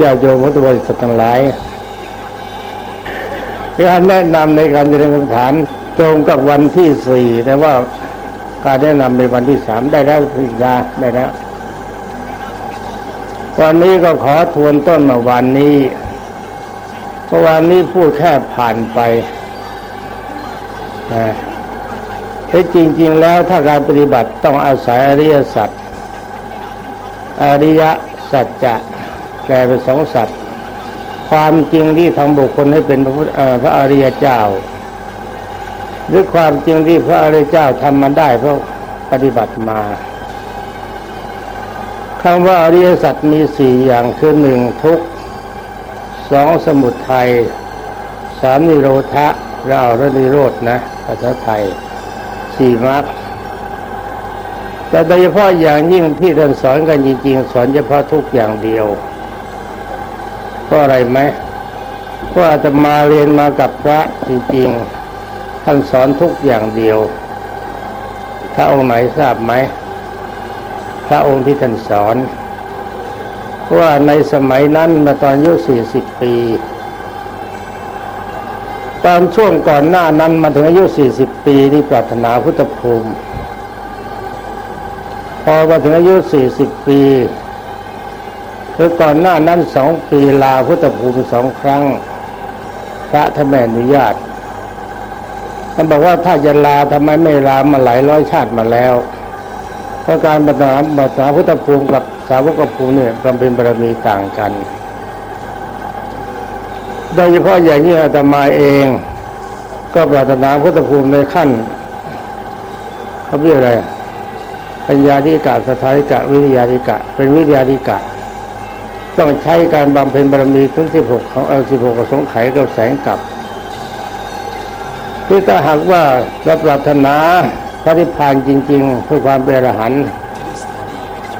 ญาโยมพุทธบริษัททั้งหลายการแนะนำในการเจริญกรรมฐานตรงกับวันที่สี่แต่ว่าการแนะนำในวันที่สามได้แล้วพิจาได้แล้ววันนี้ก็ขอทวนต้นมาวันนี้เพราะวันนี้พูดแค่ผ่านไปนะที่จริง ๆ แล้วถ้าการปฏิบัติต้องอาศัยอริยสัจอริยสัจจะ แปลเป็นสองสัจความจริงที่ทำบุคคลให้เป็นพระพุทธพระอริยเจ้า หรือความจริงที่พระอริยเจ้าทำมันได้เพราะปฏิบัติมาคำว่าอริยสัจมีสี่อย่างคือหนึ่งทุกสองสมุทัยสามนิโรธะเราและนิโรธนะภาษาไทยสี่มรรคแต่โดยเฉพาะอย่างยิ่งที่ท่านสอนกันจริงๆ สอนเฉพาะทุกอย่างเดียว ราะอะไรไหมเพราะอาตมาเรียนมากับพระจริงๆท่านสอนทุกอย่างเดียว ถ้าองค์ไหนทราบไหมพระองค์ที่ท่านสอนว่าในสมัยนั้นมาตอนอายุสี่สิบปี ตอนช่วงก่อนหน้านั้นมาถึงอายุสี่สิบปีที่ปรารถนาพุทธภูมิ พอมาถึงอายุสี่สิบปี คือก่อนหน้านั้นสองปีลาพุทธภูมิสองครั้ง พระท่านไม่อนุญาตท่านบอกว่าถ้าจะลาทำไมไม่ลามาหลายร้อยชาติมาแล้ว เพราะการบัตรบัตรพุทธภูมิกับสาวกภูมิเนี่ยบำเพ็ญบารมีต่างกัน โดยเฉพาะอย่างนี้อาตมาเอง ก็ปรารถนาพุทธภูมิในขั้นเขาเรียกอะไรปัญญาธิกะสถาธิกะ วิทยาธิกะ เป็นวิทยาธิกะ ต้องใช้การบำเพ็ญบารมีถึงสิบหกของเออสิบหกสงไขกับแสงกลับที่ถ้าหากว่าเราปรารถนาพระนิพพานจริง ๆ เพื่อความเป็นอรหันต์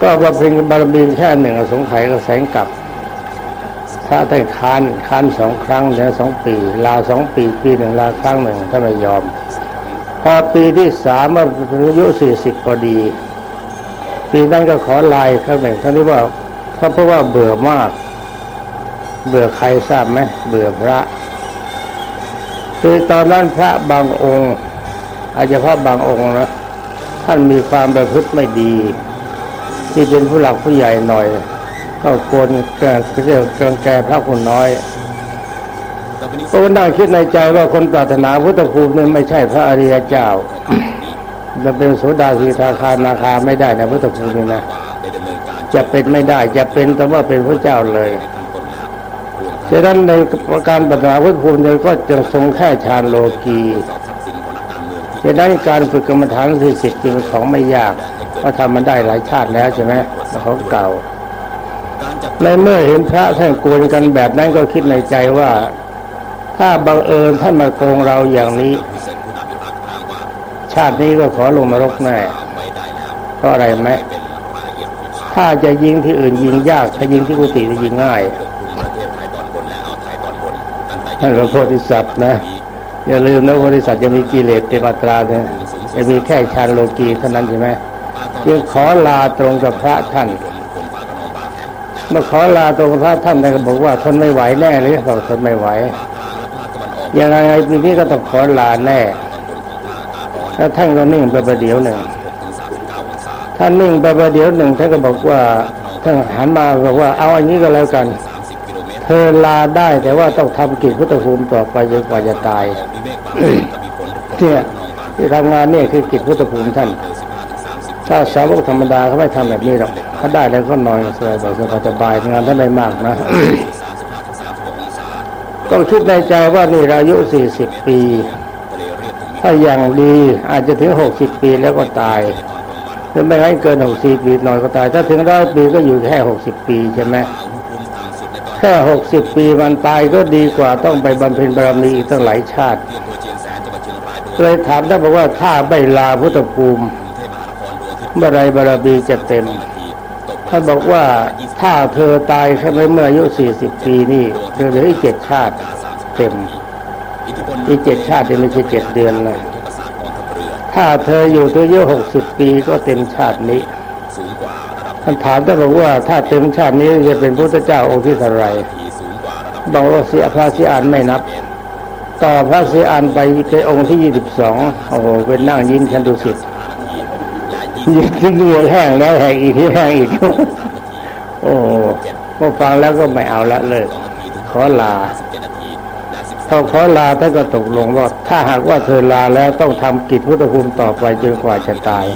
ก็บำเพ็ญบารมีแค่หนึ่งสงไขกับแสงกลับถ้าได้ค้านค้านสองครั้งเนี่ยสองปี ลาสองปีปีหนึ่งลาครั้งหนึ่งถ้าไม่ยอมพอปีที่สามเมื่ออายุสี่สิบพอดี ปีนั้นก็ขอลายครั้งหนึ่งท่านนี้ว่า เพราะว่าเบื่อมาก เบื่อใครทราบไหมเบื่อพระ คือตอนนั้นพระบางองค์ อาจจะพระบางองค์นะท่านมีความประพฤติไม่ดี ที่เป็นผู้หลักผู้ใหญ่หน่อย ก็โกนแก่เรียกเกินแก่พระคนน้อยก็นั่งคิดในใจว่าคนปรารถนาพุทธภูมินี่ไม่ใช่พระอริยเจ้าจะเป็นโสดาสีทาคานาคาไม่ได้นะพุทธภูมินี่นะ จะเป็นไม่ได้ จะเป็นแต่ว่าเป็นพระเจ้าเลยดังนั้นในการปฏิบัติพุทธภูมิเนี่ยก็จะทรงแค่ฌานโลกีดังนั้นการฝึกกรรมฐานสี่สิบจึงของไม่ยากเพราะทำมันได้หลายชาติแล้วใช่ไหมเขาเก่าในเมื่อเห็นพระท่านโกนกันแบบนั้นก็คิดในใจว่า ถ้าบังเอิญท่านมาโกงเราอย่างนี้ ชาตินี้ก็ขอลงมารกแน่เพราะอะไรไหม ถ้าจะยิงที่อื่นยิงยาก ถ้ายิงที่กุฏิจะยิงง่ายท่านพระโพธิสัตว์นะ อย่าลืมนะโพธิสัตว์จะมีกิเลสเต็มอัตราเนี่ยจะมีแค่ฌานโลกีเท่านั้นใช่ไหมจึงขอลาตรงกับพระท่านเมื่อขอลาตรงกับพระท่านท่านก็บอกว่าทนไม่ไหวแน่เลยบอกทนไม่ไหวยังไงปีนี้ก็ต้องขอลาแน่แล้วท่านก็นิ่งไปประเดี๋ยวหนึ่ง ท่านนิ่งไปประเดี๋ยวหนึ่งท่านก็บอกว่าท่านหันมาบอกว่าเอาอันนี้ก็แล้วกัน เธอลาได้แต่ว่าต้องทำกิจพุทธภูมิต่อไปจนกว่าจะตายเนี่ยที่ทำงานเนี่ยคือกิจพุทธภูมิท่าน ถ้าสาวกธรรมดาเขาไม่ทำแบบนี้หรอกเขาได้แล้วก็นอนสบายสบายสบายงานท่านไม่มากนะต้องคิดในใจว่านี่อายุสี่สิบปี ถ้าอย่างดีอาจจะถึงหกสิบปีแล้วก็ตาย หรือไม่ให้เกินหกสิบปีหน่อยก็ตาย ถ้าถึงร้อยปีก็อยู่แค่หกสิบปีใช่ไหมแค่หกสิบปีมันตายก็ดีกว่าต้องไปบำเพ็ญบารมีอีกตั้งหลายชาติเลยถามท่านบอกว่าถ้าไม่ลาพุทธภูมิเมื่อไรบารมีจะเต็มท่านบอกว่าถ้าเธอตายแค่เมื่ออายุสี่สิบปีนี่เธอเหลืออีกเจ็ดชาติเต็มอีกเจ็ดชาติไม่ใช่เจ็ดเดือนเลย ถ้าเธออยู่ตัวอายุหกสิบปีก็เต็มชาตินี้ท่านถามท่านบอกว่าถ้าเต็มชาตินี้จะเป็นพุทธเจ้าองค์ที่เท่าไหรบอกว่าเสียพระสีอานไม่นับ ต่อพระสีอานไปเป็นองค์ที่ยี่สิบสองโอ้โหเป็นนั่งยิ้มฉันดูสิยิ้มที่เหงื่อแห้งแล้วแห้งอีกที่แห้งอีกโอ้พอฟังแล้วก็ไม่เอาละเลิกขอลา พอขอลาท่านก็ตกลงว่าถ้าหากว่าเธอลาแล้วต้องทำกิจพุทธภูมิต่อไปจนกว่าจะตาย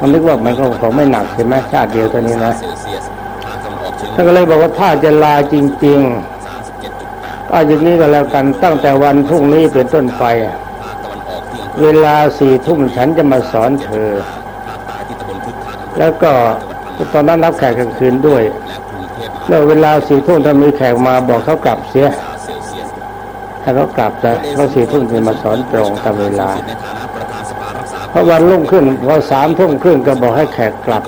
มันนึกว่ามันก็คงไม่หนักใช่ไหมชาติเดียวเท่านี้นะท่านก็เลยบอกว่าถ้าจะลาจริงๆก็อย่างนี้ก็แล้วกันตั้งแต่วันพรุ่งนี้เป็นต้นไป เวลาสี่ทุ่มฉันจะมาสอนเธอ แล้วก็ตอนนั้นรับแขกกลางคืนด้วย แล้วเวลาสี่ทุ่มถ้ามีแขกมาบอกเขากลับเสียาเขากลับนะเขาสี่ทุ่มจะมาสอนตรงตามเวลาพอวันรุ่งขึ้นพอสามทุ่มครึ่งก็บอกให้แขกกลับ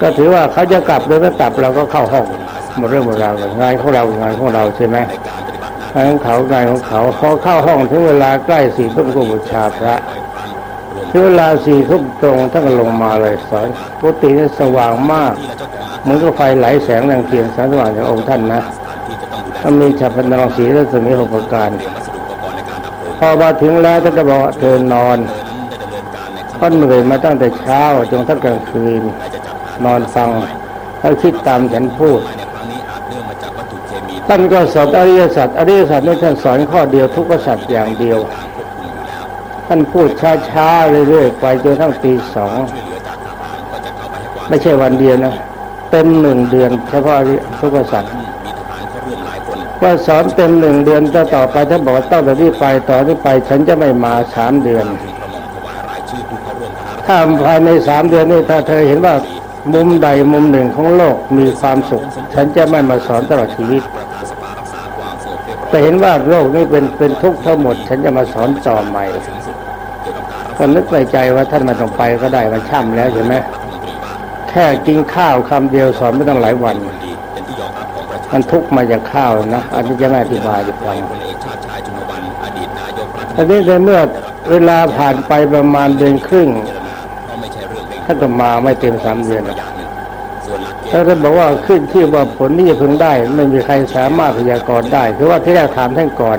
ก็ถือว่าเขาจะกลับหรือไม่กลับเราก็เข้าห้องหมดเรื่องหมดราวงานของเรางานของเราใช่ไหมงานของเขางานของเขาพอเข้าห้องถึงเวลาใกล้สี่ทุ่มก็บูชาพระถึงเวลาสี่ทุ่มตรงท่านก็ลงมาเลยสอนปกตินี่สว่างมากเหมือนกับไฟไหลแสงแรงเทียนแสงสว่างจากองค์ท่านนะ มันมีฉับพลังสีและสมีหกประการ พอมาถึงแล้วท่านก็บอกเธอนอนเพราะเหนื่อยมาตั้งแต่เช้าจนทั้งกลางคืน นอนฟังแล้วคิดตามฉันพูดท่านก็สอนอริยสัจอริยสัจนี่ท่านสอนข้อเดียวทุกขสัจอย่างเดียว ท่านพูดช้าๆเรื่อยๆไปจนทั้งตีสองไม่ใช่วันเดียวนะเต็มหนึ่งเดือนเฉพาะทุกขสัจ ว่าสอนเต็มหนึ่งเดือนจะต่อไปถ้าบอกว่าต้องแต่ที่ไปต่อที่ไป ฉันจะไม่มาสามเดือน ถ้าภายในสามเดือนนี้ถ้าเธอเห็นว่ามุมใดมุมหนึ่งของโลกมีความสุข ฉันจะไม่มาสอนตลอดชีวิตแต่เห็นว่าโลกนี้เป็นเป็นทุกข์ทั้งหมด ฉันจะมาสอนต่อใหม่ก็นึกในใจว่าท่านมาต้องไปก็ได้มาช่ำแล้วใช่ไหมแค่กินข้าวคำเดียวสอนไม่ต้องหลายวัน มันทุกมาจากข้าวนะอันนี้จะไม่อธิบายจะฟังอันนี้ในเมื่อเวลาผ่านไปประมาณเดือนครึ่งท่านก็มาไม่เต็มสามเดือนถ้าท่านบอกว่าขึ้นที่ว่าผลที่จะพึงได้ ไม่มีใครสามารถพยากรณ์ได้คือว่าที่แรกถามท่านก่อน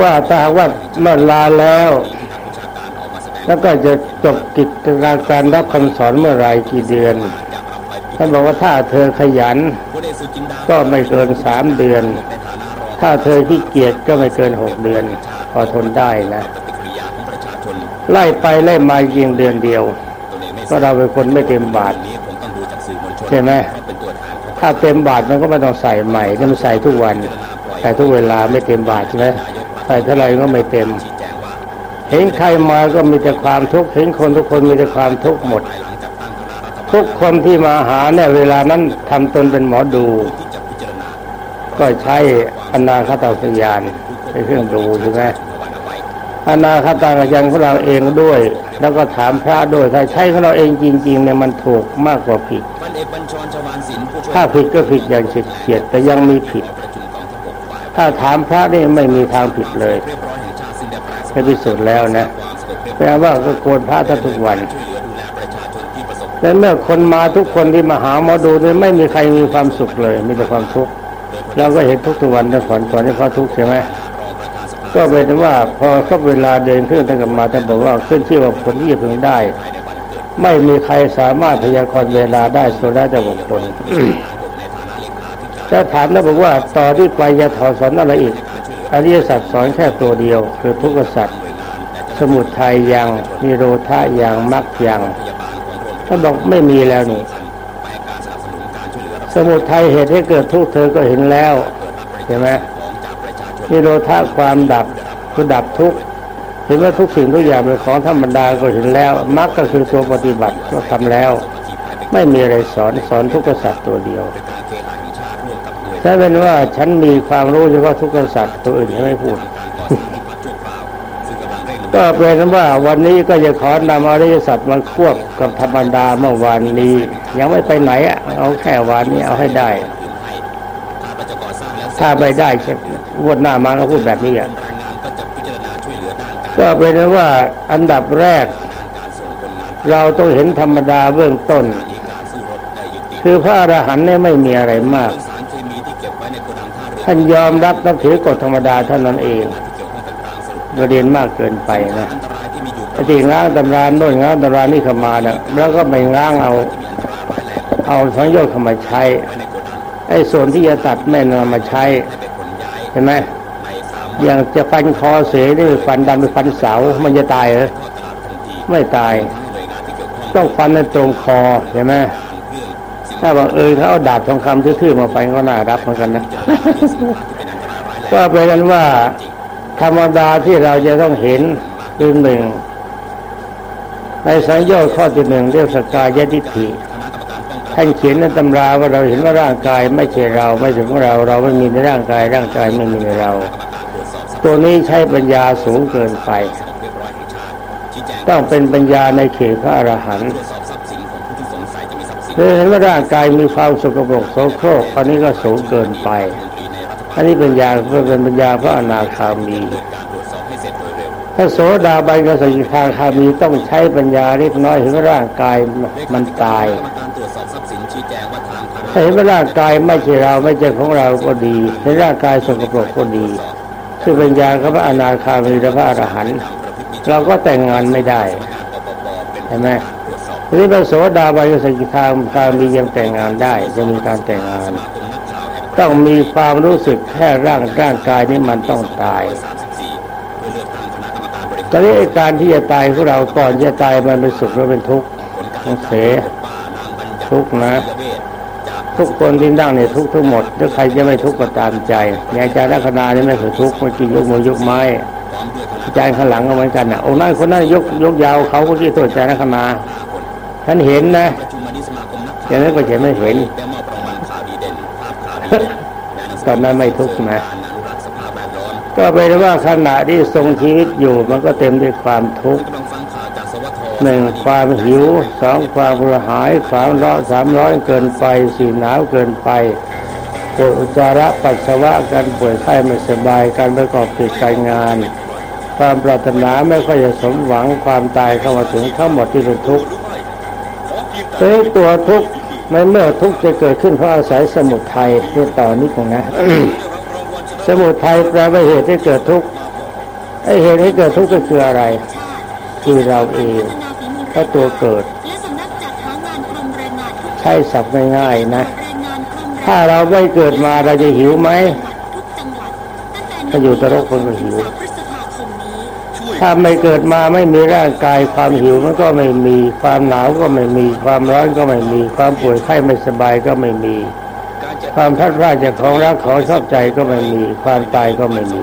ว่าถ้าว่าเมื่อลาแล้ว แล้วก็จะจบกิจการการรับคำสอนเมื่อไรกี่เดือนท่านบอกว่าถ้าเธอขยัน ก็ไม่เกินสามเดือน ถ้าเธอขี้เกียจก็ไม่เกินหกเดือน พอทนได้นะ ไล่ไปไล่มาเพียงเดือนเดียว ก็เราเป็นคนไม่เต็มบาทใช่ไหมถ้าเต็มบาทมันก็ไม่ต้องใส่ใหม่นี่มันใส่ทุกวัน ใส่ทุกเวลาไม่เต็มบาทใช่ไหมใส่เท่าไรก็ไม่เต็ม เห็นใครมาก็มีแต่ความทุกข์เห็นคนทุกคนมีแต่ความทุกข์หมด ทุกคนที่มาหาเนี่ยเวลานั้นทำตนเป็นหมอดู ก็ใช้อนาคตสัญญาณเป็นเครื่องดูใช่ไหมอนาคตาสัญญาณของเราเองด้วย แล้วก็ถามพระด้วยถ้าใช้ของเราเองจริงๆเนี่ยมันถูกมากกว่าผิดถ้าผิดก็ผิดอย่างเฉียดแต่ยังมีผิด ถ้าถามพระนี่ไม่มีทางผิดเลยไปพิสูจน์แล้วนะแปลว่าก็โกนพระทุกวัน แต่เมื่อคนมาทุกคนที่มาหาหมอดูเนี่ยไม่มีใครมีความสุขเลยมีแต่ความทุกข์เราก็เห็นทุกทุกวันแต่ก่อนก่อนที่เขาทุกข์ใช่ไหมก็เป็นว่าพอเข้าเวลาเดินขึ้นตั้งแต่มาท่านบอกว่าขึ้นที่ว่าผลที่จะพึงได้ ไม่มีใครสามารถพยากรณ์เวลาได้สุดแล้วแต่บุคคลจะถามแล้วบอกว่าต่อที่ไปจะถอดสอนอะไรอีกอริยสัจสอนแค่ตัวเดียว คือทุกขสัจสมุทัยยังนิโรธายังมรรคยัง ท่านบอกไม่มีแล้วนี่สมุทัยเหตุให้เกิดทุกข์เธอก็เห็นแล้วใช่ไหมนิโรธาความดับคือดับทุกข์เห็นว่าทุกสิ่งทุกอย่างเป็นของธรรมดาก็เห็นแล้วมรรคก็คือตัวปฏิบัติก็ทำแล้ว ไม่มีอะไรสอนสอนทุกขสัจตัวเดียวถ้าเป็นว่าฉันมีความรู้เฉพาะทุกขสัจตัวอื่นฉันไม่พูด ก็เป็นว่าวันนี้ก็จะขอนำอริยสัจมาควบกับธรรมดาเมื่อวานนี้ ยังไม่ไปไหนอะเอาแค่วันนี้เอาให้ได้ ถ้าไม่ได้วนหน้ามาก็พูดแบบนี้อะก็เป็นว่าอันดับแรก เราต้องเห็นธรรมดาเบื้องต้น คือพระอรหันต์เนี่ยไม่มีอะไรมากท่านยอมรับนับถือกฎธรรมดาเท่านั้นเอง เราเรียนมากเกินไปนะไอ้ที่ง้างตำราโน่นง้างตำรานี่เข้ามาเนี่ยแล้วก็ไม่ง้างเอา เอาสังโยชน์เข้ามาใช้ไอ้ส่วนที่จะตัดแม่นำมาใช้เห็นไหมอย่างจะฟันคอเสียนี่ฟันดันไปฟันเสา มันจะตายเหรอไม่ตาย ต้องฟันในตรงคอเห็นไหมถ้าบอกเออเขาเอาดาบทองคำทื่อๆมาฟันก็น่ารับเหมือนกันนะก็เป็นนั้นว่า ธรรมดาที่เราจะต้องเห็นคือหนึ่งในสังโยชน์ข้อที่หนึ่งเรียกสกายยทิฏฐิท่านเขียนในตำราว่าเราเห็นว่าร่างกายไม่ใช่เราไม่ใช่ของเรา เราไม่มีในร่างกาย ร่างกายไม่มีในเรา ตัวนี้ใช้ปัญญาสูงเกินไป ต้องเป็นปัญญาในเขตพระอรหันต์เห็นว่าร่างกายมีความสกปรกโสโครกอันนี้ก็สูงเกินไป อันนี้ปัญญาเพื่อเป็นปัญญาพระอนาคามีถ้าโสดาบันกับสกิทาคามีต้องใช้ปัญญาเล็กน้อยเห็นว่าร่างกายมันตายถ้าเห็นว่าร่างกายไม่ใช่เราไม่ใช่ของเราก็ดีเห็นร่างกายสกปรกก็ดี คือปัญญาของพระอนาคามีและพระอรหันต์เราก็แต่งงานไม่ได้เห็นไหมทีนี้พระโสดาบันกับสกิทาคามียังแต่งงานได้จะมีการแต่งงาน ต้องมีความรู้สึกแค่ร่างร่างกายนี้มันต้องตายตอนนี้การที่จะตายของเราก่อนจะตายมันเป็นสุขหรือเป็นทุกข์ต้องเสียทุกข์นะ ทุกคนที่นั่งเนี่ยทุกข์ทั้งหมดถ้าใครจะไม่ทุกข์ก็ตามใจอย่างอาจารย์ลักษณะนี่ไม่เคยทุกข์เมื่อกี้ยกมือยกไม้อาจารย์ข้างหลังก็เหมือนกันนะโอ้นั่นคนนั้นยกยกยาวเขาเมื่อกี้ตัวอาจารย์ลักษณะท่านเห็นนะอย่างนั้นก็จะไม่เห็น ตอนนั้นไม่ทุกข์นะ ก็เป็นว่าขณะที่ทรงชีวิตอยู่มันก็เต็มด้วยความทุกข์หนึ่งความหิวสองความกระหายสามร้อนสามร้อนเกินไปสี่หนาวเกินไปปวดอุจจาระปัสสาวะการป่วยไข้ไม่สบายการประกอบกิจการงาน ความปรารถนาไม่ค่อยจะสมหวังความตายเข้ามาถึงทั้งหมดที่เป็นทุกข์เอ้ตัวทุกข์ ไม่เมื่อทุกข์จะเกิดขึ้นเพราะอาศัยสมุทัยที่องต่อนี้ของนะ สมุทัยแปลว่าเหตุให้เกิดทุกข์ไอเหตุให้เกิดทุกข์ก็คืออะไร คือเราเองถ้าตัวเกิด ใช่สับง่ายๆนะ ถ้าเราไม่เกิดมาเราจะหิวไหมถ้าอยู่ตะรกคนก็หิว ถ้าไม่เกิดมาไม่มีร่างกาย ความหิวมันก็ไม่มี ความหนาวก็ไม่มี ความร้อนก็ไม่มี ความป่วยไข้ไม่สบายก็ไม่มี ความทัดราจากของรักของชอบใจก็ไม่มี ความตายก็ไม่มี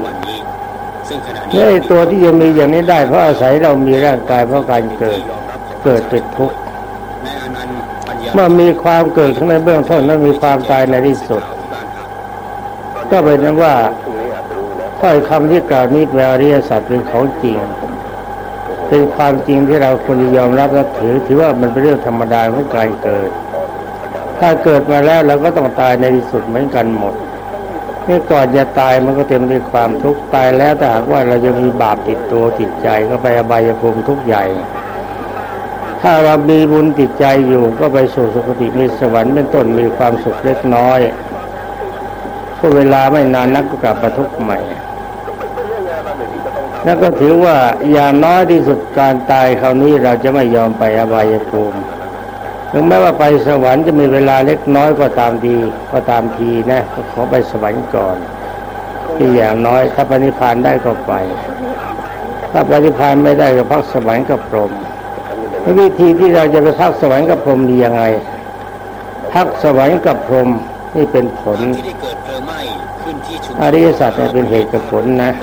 นี่ตัวที่จะมีอย่างนี้ได้เพราะอาศัยเรามีร่างกายเพราะการเกิด เกิดเป็นทุกข์เมื่อมีความเกิดข้างในเบื้องต้นแล้วมีความตายในที่สุด ก็เป็นนั้นว่า ถ้อยคำที่กล่าวนี้แปลอริยสัจเป็นของจริง เป็นความจริงที่เราควรยอมรับและถือ ถือว่ามันเป็นเรื่องธรรมดาของการเกิด ถ้าเกิดมาแล้วเราก็ต้องตายในที่สุดเหมือนกันหมดเมื่อก่อนจะตายมันก็เต็มด้วยความทุกข์ตายแล้วแต่หากว่าเราจะมีบาปติดตัวติดใจก็ไปอบายภูมิทุกข์ใหญ่ ถ้าเรามีบุญติดใจอยู่ก็ไปสู่สุคติมีสวรรค์เป็นต้นมีความสุขเล็กน้อยพอเวลาไม่นานนักก็กลับมาทุกข์ใหม่ นั่นก็ถือว่าอย่างน้อยที่สุดการตายคราวนี้เราจะไม่ยอมไปอบายภูมิถึงแม้ว่าไปสวรรค์จะมีเวลาเล็กน้อยก็ตามดีก็ตามทีนะก็ขอไปสวรรค์ก่อนที่อย่างน้อย ถ้าปณิพานได้ก็ไป ถ้าปณิพานไม่ได้ก็พักสวรรค์กับพรหมวิธีที่เราจะไปพักสวรรค์กับพรหมดียังไงพักสวรรค์กับพรหมนี่เป็นผลอริยสัจเป็นเหตุกับผลนะ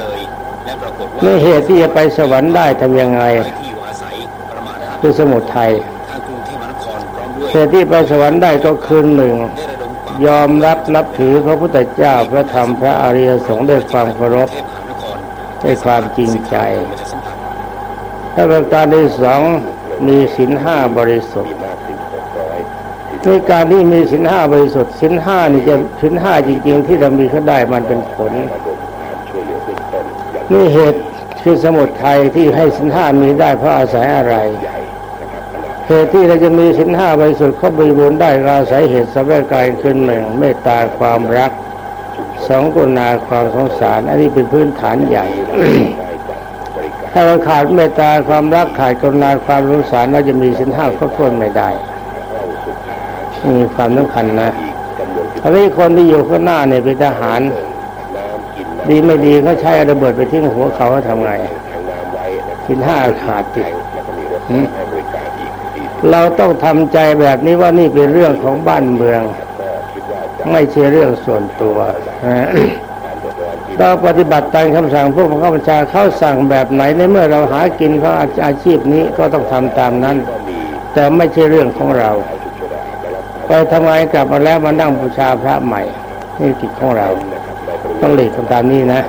เมื่อเหตุที่จะไปสวรรค์ได้ทำยังไงคือสมุทัยเหตุที่ไปสวรรค์ได้ก็คือหนึ่ง ยอมรับนับถือพระพุทธเจ้าพระธรรมพระอริยสงฆ์ด้วยความเคารพด้วยความจริงใจ ถ้าประการที่สองมีศีลห้าบริสุทธิ์ในการที่มีศีลห้าบริสุทธิ์ศีลห้านี่จะศีลห้าจริง ๆ ที่เรามีเขาได้มันเป็นผลนี่เหตุ คือสมุทัยที่ให้สินห้ามีได้เพราะอาศัยอะไรเหตุที่เราจะมีสินห้าบริสุทธิ์เขาบริบูรณ์ได้อาศัยเหตุสมัยกายขึ้นหนึ่งเมตตาความรักสองกุณาความสงสาร อันนี้เป็นพื้นฐานใหญ่ ถ้าเราขาดเมตตาความรักขาดกุณาความสงสารเราจะมีสินห้าครบถ้วนไม่ได้มีความสำคัญนะทีนี้คนที่อยู่ข้างหน้าเนี่ยเป็นทหาร ดีไม่ดีเขาใช้ระเบิดไปทิ้งหัวเขาทำไงสินห้าขาดติดเราต้องทำใจแบบนี้ว่านี่เป็นเรื่องของบ้านเมือง ไม่ใช่เรื่องส่วนตัวเราปฏิบัติตามคำสั่งพวกข้าบัญชาเขาสั่งแบบไหนในเมื่อเราหากินเขาอาชีพนี้ก็ต้องทำตามนั้น แต่ไม่ใช่เรื่องของเรา ไปทำไมกลับมาแล้วมานั่งบูชาพระใหม่นี่กิจของเรา ต้องหลีกทำตามนี้นะ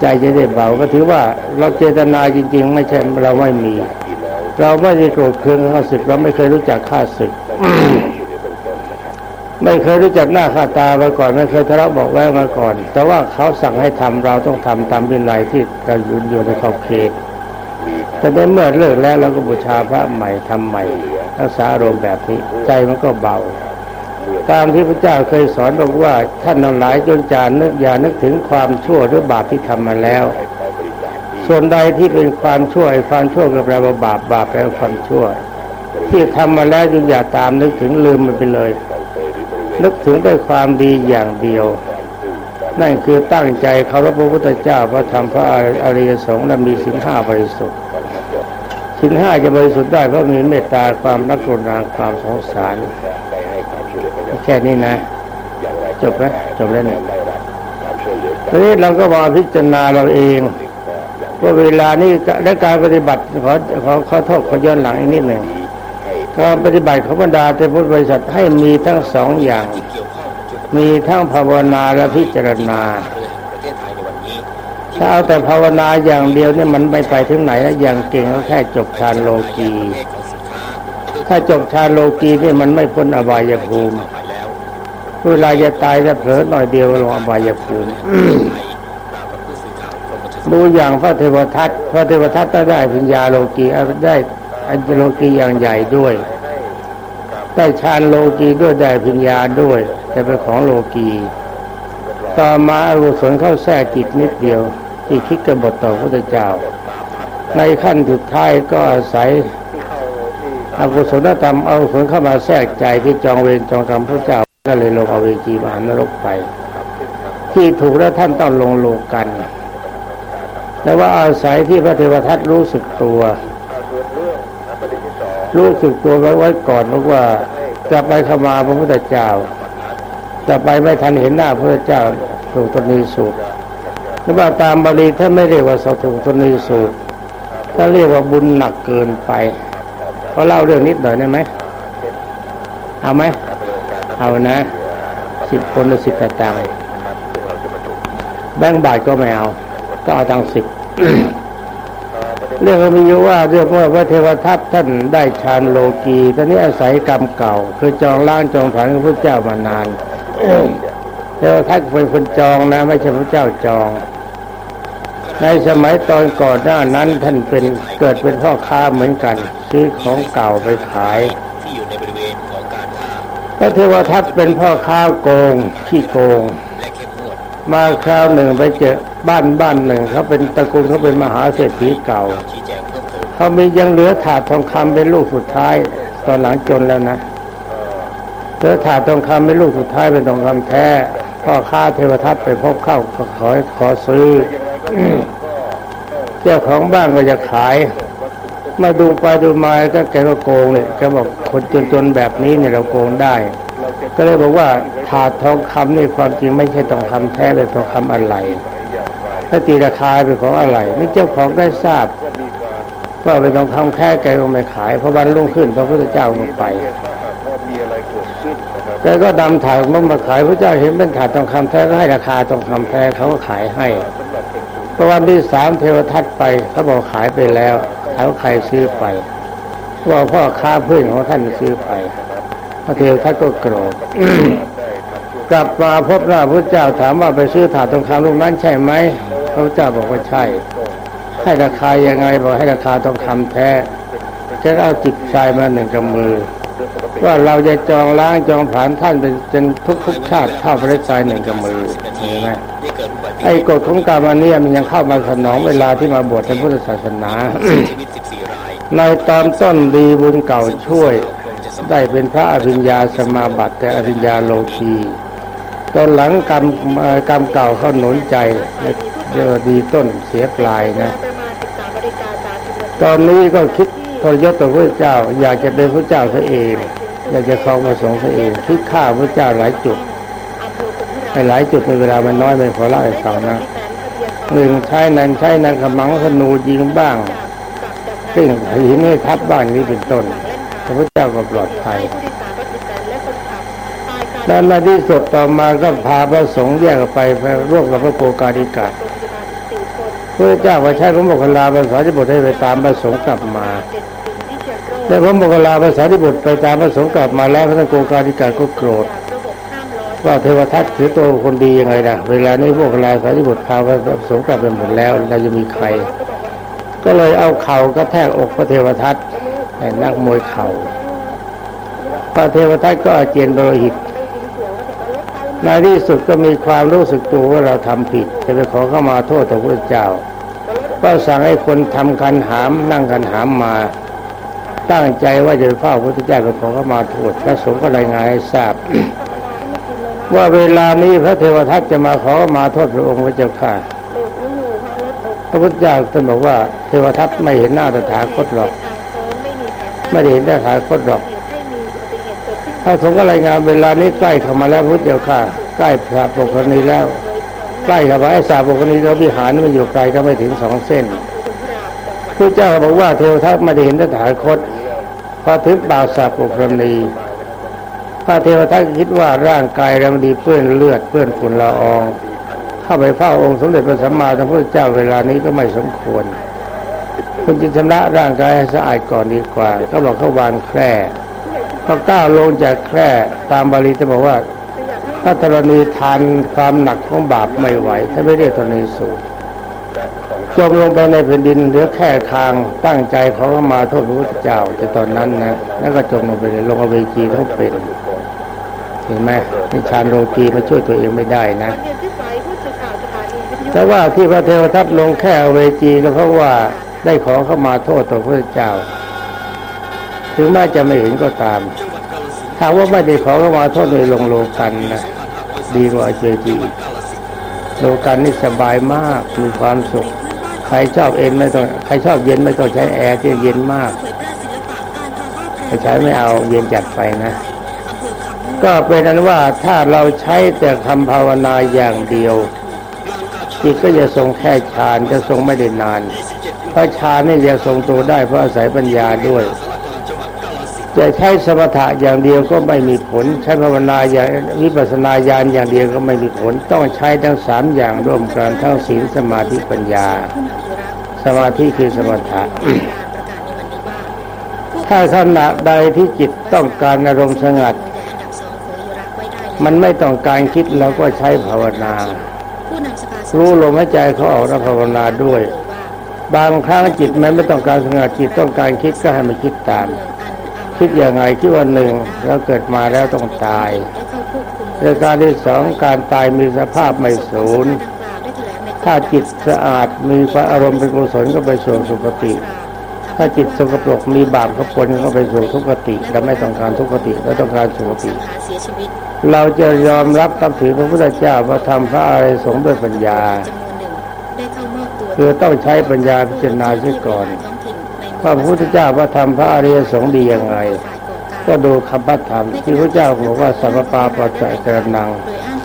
ใจจะได้เบาก็ถือว่าเราเจตนาจริง ๆ ไม่ใช่เราไม่มี เราไม่ได้โกรธเคืองข้าศึกเราไม่เคยรู้จักข้าศึกไม่เคยรู้จักหน้าค่าตามาก่อนไม่เคยทะเลาะบอกแว้มาก่อน แต่ว่าเขาสั่งให้ทำเราต้องทำตามวินัยที่เราอยู่อยู่ในขอบเขตแต่ในเมื่อเลิกแล้วเราก็บูชาพระใหม่ทำใหม่รักษาอารมณ์แบบนี้ใจมันก็เบา ตามที่พระเจ้าเคยสอนบอกว่าท่านทั้งหลายจนจานนึกอย่านึกถึงความชั่วหรือบาปที่ทำมาแล้ว ส่วนใดที่เป็นความชั่วไอ้ความชั่วก็แปลว่าบาปบาปแปลว่าความชั่ว ที่ทำมาแล้วจงอย่าตามนึกถึงลืมมันไปเลย นึกถึงด้วยความดีอย่างเดียว นั่นคือตั้งใจเคารพพระพุทธเจ้าพระธรรมพระอริยสงฆ์และมีสินห้าบริสุทธิ์สินห้าจะบริสุทธิ์ได้เพราะมีเมตตาความรักกรุณาความสงสาร แค่นี้นะจบไหมจบแล้วเนี่ยทีนี้เราก็มาพิจารณาเราเองว่าเวลานี้และการปฏิบัติขอขอขอโทษขอย้อนหลังอีกนิดหนึ่งการปฏิบัติของบรรดาแต่พุทธบริษัทให้มีทั้งสองอย่าง มีทั้งภาวนาและพิจารณาถ้าเอาแต่ภาวนาอย่างเดียวเนี่ยมันไม่ไปถึงไหนนะอย่างเก่งก็แค่จบฌานโลกีถ้าจบฌานโลกีนี่มันไม่พ้นอบายภูมิ เวลาจะตายจะเผลอหน่อยเดียวลงอบายภูมิดูอย่างพระเทวทัตพระเทวทัตได้ปัญญาโลกีได้อันโลกีอย่างใหญ่ด้วย ได้ฌานโลกีด้วยได้ปัญญาด้วย แต่เป็นของโลกี ต่อมาอกุศลเข้าแทรกจิตนิดเดียวที่คิดกบฏต่อพระเจ้า ในขั้นสุดท้ายก็อาศัยอกุศลธรรมเอากุศลเข้ามาแทรกใจที่จองเวรจองกรรมพระเจ้า ก็เลยลงเอาเวจีมหานรกไป ที่ถูกแล้วท่านต้องลงโลกัน แต่ว่าอาศัยที่พระเทวทัตรู้สึกตัว รู้สึกตัวไว้ไว้ก่อนบอกว่าจะไปขมาพระพุทธเจ้าจะไปไม่ทันเห็นหน้าพระพุทธเจ้าถูกตนีสูบหรือว่าตามบาลีถ้าไม่เรียกว่าสถูกตนีสูบถ้าเรียกว่าบุญหนักเกินไปเขาเล่าเรื่องนิดหน่อยได้ไหมเอาไหม เอานะสิบคนหรือสิบแปดตังค์แบงค์บาทก็ไม่เอาก็เอาตังสิบเรื่องมีอยู่ว่าเรื่องว่าพระเทวทัตท่านได้ฌานโลกีตอนนี้อาศัยกรรมเก่า คือจองล่างจองผันพระเจ้ามานานเทวทัตเป็นคนจองนะ ไม่ใช่พระเจ้าจอง ในสมัยตอนก่อนหน้านั้นท่านเป็นเกิดเป็นพ่อค้าเหมือนกัน ซื้อของเก่าไปขาย พระเทวทัตเป็นพ่อค้าโกงขี้โกง มาคราวหนึ่งไปเจอบ้านบ้านหนึ่งเขาเป็นตระกูลเขาเป็นมหาเศรษฐีเก่าเขามียังเหลือถาดทองคำเป็นลูกสุดท้าย ตอนหลังจนแล้วนะเหลือถาดทองคำเป็นลูกสุดท้ายเป็นทองคำแท้พ่อค้าเทวทัตไปพบเข้าขอขอซื้อ เจ้าของบ้านก็จะขาย มาดูไปดูมาก็แกก็โกงเลยแกบอกคนจนๆแบบนี้เนี่ยเราโกงได้ ก็เลยบอกว่าถาดทองคำนี่ความจริงไม่ใช่ทองคำแท้เลยทองคำอะไรถ้าตีราคาเป็นของอะไรนี่เจ้าของได้ทราบว่าเป็นทองคำแค่แกก็ไม่ขายเพราะวันรุ่งขึ้นพระพุทธเจ้าลงไปแกก็ดำถาดมันมาขายพระเจ้าเห็นเป็นถาดทองคำแท้ก็ให้ราคาทองคำแท้เขาก็ขายให้พอวันที่สามเทวทัตไปเขาบอกขายไปแล้ว เขาใครซื้อไปว่าพ่อค้าเพื่อนของท่านซื้อไป พระเทวทัตก็โกรธกลับมาพบหน้าพระเจ้าถามว่าไปซื้อถาดทองคำลูกนั้นใช่ไหมพระเจ้าบอกว่าใช่ ให้ราคายังไงบอกให้ราคาทองคำแท้จะเอาจิตใจมาหนึ่งกำมือ ว่าเราจะจองล้างจองผลานท่านเป็นจนทุกทุกๆชาติเท่าพระใจหนึ่งกับมือเห็นไหมไอ้กฎของกรรมอันเนี้ยมันยังเข้ามาสนองเวลาที่มาบวชในพุทธศาสนาชีวิต14รายในตอนต้นดีบุญเก่าช่วย ได้เป็นพระอริญญาสมาบัติแต่อริญญาโลกีตอนหลังกรรมเอ่อกรรมเก่าเขาหนุนใจเจอดีต้นเสียปลายนะประมาณ13นาฬิกา30นาทีตอนนี้ก็คิดทรยศต่อพระเจ้า อยากจะเป็นพระเจ้าซะเอง อยากจะครองพระสงฆ์ซะเองคิดฆ่าพระเจ้าหลายจุดอำเภอขุนพิไอ้หลายจุดในเวลามันน้อยไม่ขอเล่าให้ฟังนะหนึ่งใช้นันใช้นันขมังธนูยิงบ้างซึ่งหินให้ทับบ้านนี้เป็นต้นพระเจ้าก็ปลอดภัยผู้านแล้วในที่สุดต่อมาก็พาพระสงฆ์แยกไปไปร่วมกับพระโกกาธิกาพระเจ้าก็ใช้พระโมคคัลลาภาษาธิบุตรให้ไปตามพระสงฆ์กลับมา แต่พระโมคคัลลาภาษาธิบุตรไปตามพระสงฆ์กลับมาแล้วพระโกกาธิกาก็โกรธว่าเทวทัตถือตัวคนดียังไงนะเวลานี้พวกลายสาธิบุตรพาพระสงฆ์กลับไปหมดแล้วเราจะมีใคร ก็เลยเอาเข่ากระแทกอกพระเทวทัตไอ้นักมวยเข่าพระเทวทัตก็อาเจียนโลหิตในที่สุดก็มีความรู้สึกตัวว่าเราทำผิดจะไปขอเข้ามาโทษต่อพระเจ้า ก็สั่งให้คนทำคันหามนั่งคันหามมา ตั้งใจว่าจะเฝ้าพระพุทธเจ้าก็ขอเข้ามาโทษพระสงฆ์ก็รายงานให้ทราบ ว่าเวลานี้พระเทวทัตจะมาขอมาโทษพระองค์พระเจ้าค่ะพระพุทธเจ้าท่านบอกว่าเทวทัตไม่เห็นหน้าตถาคตหรอก ไม่ได้เห็นตถาคตหรอกพระสงฆ์ก็รายงานเวลานี้ใกล้เข้ามาแล้วพระพุทธเจ้าค่ะ ใกล้พระปกรณีแล้ว ใกล้เข้ามาไอ้สาปกรณีเราวิหารมันอยู่ไกลก็ไม่ถึงสองเส้นพระเจ้าบอกว่าเทวทัตไม่ได้เห็นตถาคต พอถึงปากสาปกรณีพระเทวทัตคิดว่าร่างกายเรามันดีเปื้อนเลือดเปื้อนฝุ่นละออง เข้าไปเฝ้าองค์สมเด็จพระสัมมาสัมพุทธเจ้าเวลานี้ก็ไม่สมควรคุณจะชำระร่างกายให้สะอาดก่อนดีกว่า ก็บอกเขาวางแคร่พอก้าวลงจากแคร่ตามบาลีจะบอกว่าถ้าธรณีทานความหนักของบาปไม่ไหวถ้าไม่เรียกธรณีสูง จมลงไปในแผ่นดินเหลือแค่คางตั้งใจเขาก็มาโทษพระพุทธเจ้าแต่ตอนนั้นนะแล้วก็จมลงไปเลยลงอเวจีทั้งเป็นเห็นไหมนิชานโลกีมาช่วยตัวเองไม่ได้นะ แต่ว่าที่พระเทวทัตลงแค่อเวจีก็เพราะว่าได้ขอเข้ามาโทษต่อพระเจ้า ถึงแม้จะไม่เห็นก็ตามถ้าว่าไม่ได้ขอเข้ามาโทษโดยลงโลกันนะดีกว่าเจจีโลกันนี่สบายมากมีความสุข ใครชอบเอ็นไม่ต้องใครชอบเย็นไม่ต้องใช้แอร์ที่เย็นมากใครใช้ไม่เอาเย็นจัดไฟนะ ก็เป็นนั้นว่าถ้าเราใช้แต่คำภาวนาอย่างเดียวจิตก็จะทรงแค่ฌานจะทรงไม่ได้นาน เพราะฌานนี่จะทรงตัวได้เพราะอาศัยปัญญาด้วย จะใช้สมถะอย่างเดียวก็ไม่มีผล ใช้ภาวนาอย่างวิปัสสนาญาณอย่างเดียวก็ไม่มีผล ต้องใช้ทั้งสามอย่างร่วมกันทั้งศีลสมาธิปัญญา สมาธิคือสมถะถ้าขณะใดที่จิตต้องการอารมณ์สงัด มันไม่ต้องการคิดเราก็ใช้ภาวนารู้ลมหายใจเขาออกแล้วภาวนาด้วย บางครั้งจิตมันไม่ต้องการสงัดจิตต้องการคิดก็ให้มันคิดตาม คิดย่างไงคิดว่าหนึ่งเราเกิดมาแล้วต้องตายเรื่องการที่สองการตายมีสภาพไม่สูญถ้าจิตสะอาดมีอารมณ์เป็นกุศลก็ไปสู่สุคติ ถ้าจิตสกปรกมีบาปก็ปนก็ไปสู่ทุกติเราไม่ต้องการทุกติเราต้องการสุคติ เราจะยอมรับคำถือพระพุทธเจ้าพระธรรมพระอริยสงฆ์ด้วยปัญญา คือต้องใช้ปัญญาพิจารณาเสียก่อน พระพุทธเจ้าพระธรรมพระอริยสงฆ์ดียังไง ก็ดูคำพระธรรมที่พระเจ้าบอกว่าสัพปาปัจจัยกระนังโดยอ้าง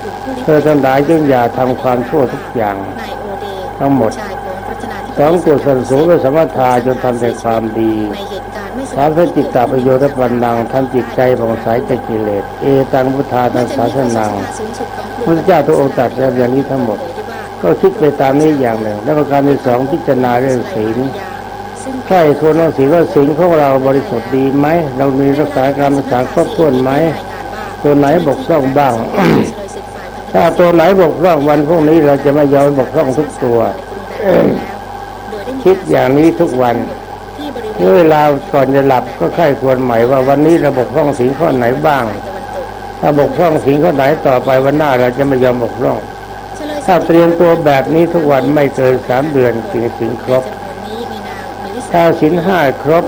เธอทั้งหลายจงอย่าทำความชั่วทุกอย่าง ทั้งหมดสองกุศลสูงก็สมถะจนทำแต่ความดีในเหตุกามสสามพระจิตตประโยชน์ปัญญังทำจิตใจผ่องใสจากกิเลสเอตังพุทธาตังสาสนังสูงสุดของพระเจ้าทุกองค์ตรัสแล้วอย่างนี้ทั้งหมด ก็คิดไปตามนี้อย่างหนึ่ง แล้วประการที่สองพิจารณาเรื่องศีล ใช่คนต้องศีลว่าศีลของเราบริสุทธิ์ดีไหมเรามีรักษาการรักษาครบถ้วนไหมตัวไหนบกพร่องบ้างเลยสิทธิ์ฝ่ายถ้าตัวไหนบกพร่องวันพวกนี้เราจะไม่ยอมบกพร่องทุกตัวโดยได้มีคิดอย่างนี้ทุกวันที่บริเวเวเวลาก่อนจะหลับก็ใคร่ควรใหม่ว่าวันนี้เราบกพร่องสิ่งข้อไหนบ้าง ถ้าบกพร่องสิ่งข้อไหนต่อไปวันหน้าเราจะไม่ยอมบกพร่อง ถ้าเตรียมตัวแบบนี้ทุกวันไม่เกินสามเดือนสิ่งสิ่งครบ ถ้าสินห้าครบ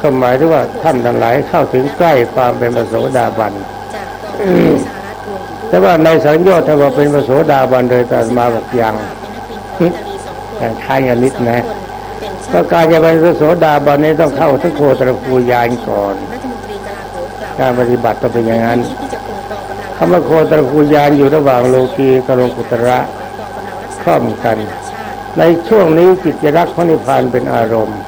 ก็หมายถึงว่าท่านทั้งหลายเข้าถึงใกล้ความเป็นพระโสดาบันจากกองทัพสหรัฐรวมอยู่ด้วยแต่ว่าในสังโยชน์ถ้าว่าเป็นพระโสดาบันโดยตรัสมาบอกยังเป็นนักบินของอิตาลีสองคนแต่คล้ายกันนิดนะเป็นก็ชาติการจะเป็นพระโสดาบันนี้ต้องเข้าทั้งโคตรภูยานก่อนรัฐมนตรีกลาโหมกล่าวการปฏิบัติต้องเป็นอย่างนั้นคิดที่จะคงกองกำลังคำว่าโคตรภูยานอยู่ระหว่างโลกีกับโลกุตระกองกำลังรักษาคล่อมกันนานาชาติในช่วงนี้จิตจะรักพระนิพพานเป็นอารมณ์จะเริ่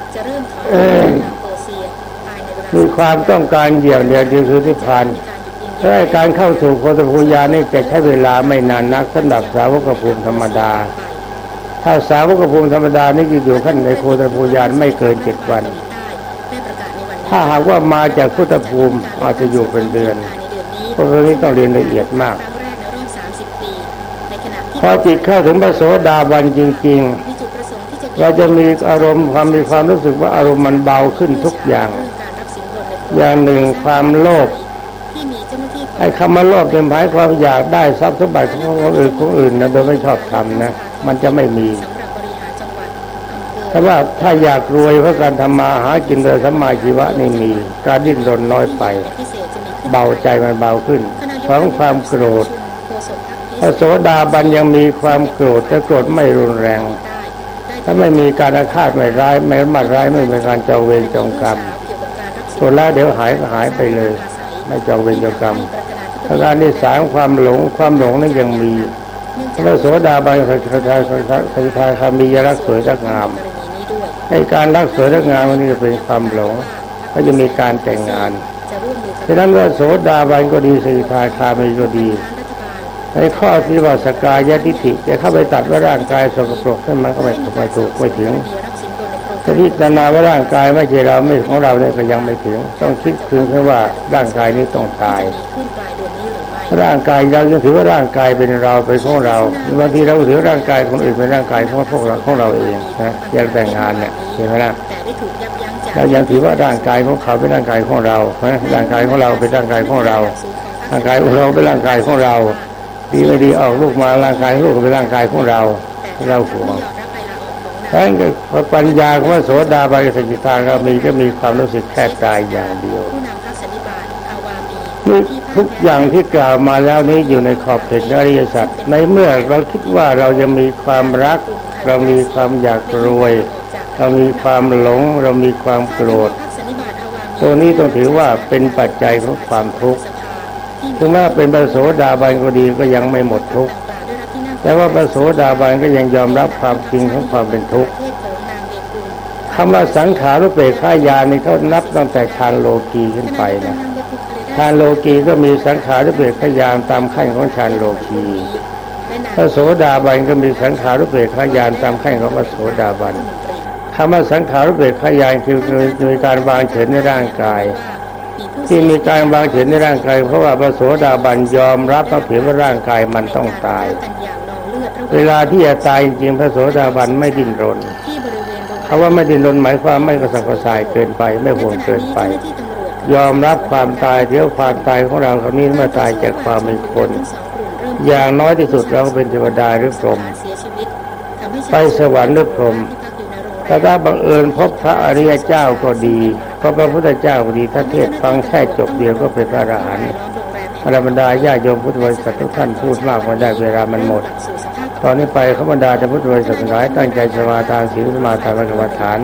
มถอนเอ่อทางโปรเซียภายในเวลามีความต้องการเดี่ยวเดียวเดียวคือนิพพานมีการหยุดยิงและการเข้าสู่โคตรภูยานนี่จะใช้เวลาไม่นานนักสำหรับสาวกภูมิธรรมดา ถ้าสาวกภูมิธรรมดานี่จะอยู่ขั้นในโคตรภูยานไม่เกินเจ็ดวันได้ประกาศในวันนี้ถ้าหากว่ามาจากพุทธภูมิอาจจะอยู่เป็นเดือนภายในเดือนนี้เพราะเรื่องนี้ต้องเรียนละเอียดมากครั้งแรกในรอบ30ปีในขณะที่พอจิตเข้าถึงพระโสดาบันจริงมีจุดประสงค์ที่จะๆ เราจะมีอารมณ์ความมีความรู้สึกว่าอารมณ์มันเบาขึ้นทุกอย่างเรื่องการรับสินบนในครัวอย่างหนึ่งความโลภที่มีเจ้าหน้าที่ของไอ้คำว่าโลภเป็นหมายความอยากได้ทรัพย์สมบัติของคนอื่นของอื่นนะโดยไม่ชอบทำนะมันจะไม่มีสำหรับบริหารจังหวัดอำเภอแต่ว่าถ้าอยากรวยเพราะการทำมาหากินโดยสัมมาชีวะนี่มี การดิ้นรนน้อยไปพิเศษจะมีขึ้นเบาใจมันเบาขึ้นของความโกรธโฆษกพรรคพระโสดาบันยังมีความโกรธแต่โกรธไม่รุนแรงได้ได้ ถ้าไม่มีการอาฆาตไม่ร้าย ไม่มาร้ายไม่มีการจองเวรจองกรรมส่วนตัวแล้วเดี๋ยวหายก็หายไปเลย ไม่จองเวรจองกรรมให้าการที่สามความหลงความหลงนั้นยังมีพระโสดาบันคาถาคาถาคาถาคามียรักสวยรักงามกรณีนี้ด้วยให้การรักสวยรักงามมันนี่จะเป็นความหลงก็จะมีการแต่งงานจะร่วมมือกับฉะนั้นว่าโสดาบันก็ดีสกิทาคามีก็ดี ในข้อที่ว่าสกายทิฐิจะเข้าไปตัดว่าร่างกายสกปรกนั่นมันก็ไม่ไม่ถูกไม่ถึงมีรับสินบนในโครงถ้าพิจารณาว่าร่างกายไม่ใช่เราไม่ของเราเนี่ยก็ยังไม่ถึง ต้องคิดคืนแค่ว่าร่างกายนี้ต้องตาย ร่างกายเรายังถือว่าร่างกายเป็นเราเป็นของเราบางทีเราถือร่างกายคนอื่นเป็นร่างกายของพวกเราของเราเองนะยังแต่งงานเนี่ยเห็นไหมล่ะเรายังถือว่าร่างกายของเขาเป็นร่างกายของเรานะร่างกายของเราเป็นร่างกายของเราร่างกายของเราเป็นร่างกายของเรา ดีไม่ดีออกลูกมาร่างกายของลูกก็เป็นร่างกายของเราเราห่วงแต่ไม่ยอมรับใบลาออกของนายทั้งปัญญาของพระโสดาบันสกิทาก็มีก็มีความรู้สึกแค่กายอย่างเดียวผู้นำพระสันนิบาตอาวามีนี่ทุกอย่างที่กล่าวมาแล้วนี้อยู่ในขอบเขตอริยสัจในเมื่อเราคิดว่าเราจะมีความรัก เรามีความอยากรวย เรามีความหลง เรามีความโกรธพระสันนิบาตอาวามีตัวนี้ต้องถือว่าเป็นปัจจัยของความทุกข์สภาที่ ถึงแม้เป็นพระโสดาบันก็ดีก็ยังไม่หมดทุกข์แต่ว่าพระโสดาบันก็ยังยอมรับความจริงของความเป็นทุกข์คำว่าสังขารุเปกขายานี่เขานับตั้งแต่ฌานโลกีขึ้นไปนะนางเบกุลเลยได้ฌานโลกีก็มีสังขารุเปกขายานตามขั้นของฌานโลกีและนางพระโสดาบันก็มีสังขารุเปกขายานตามขั้นของพระโสดาบันคำว่าสังขารุเปกขายานคือคือมีการวางเฉยในร่างกาย ที่มีการวางเฉยในร่างกาย เพราะว่าพระโสดาบันยอมรับว่าเผียว่าร่างกายมันต้องตาย เวลาที่จะตายจริงพระโสดาบันไม่ดิ้นรนเวณโรงคำว่าไม่ดิ้นรนหมายความไม่กระสับกระส่ายเกินไปไม่ห่วงเกินไป ยอมรับความตายเดี๋ยวความตายของเราคราวนี้เมื่อตายจากความเป็นคนองกลุ่มเริ่มอย่างน้อยที่สุดเราก็เป็นเทวดาหรือพรหมเสียชีวิตทำให้ไปสวรรค์หรือพรหมถ้าถ้บังเอิญพบพระอริยเจ้าก็ดี พราะพระพุทธเจ้าก็ดีถ้าเทศฟังแค่จบเดียวก็เป็นพระอรหันต์พระบรรดาญาโยมพุทธบริษัททุกท่านพูดมากมาได้เวลามันหมด ตอนนี้ไปขบรรดาจะพุทธบริษัททั้งหลายตั้งใจสมาทานศีลสมาทานระกรรมฐาน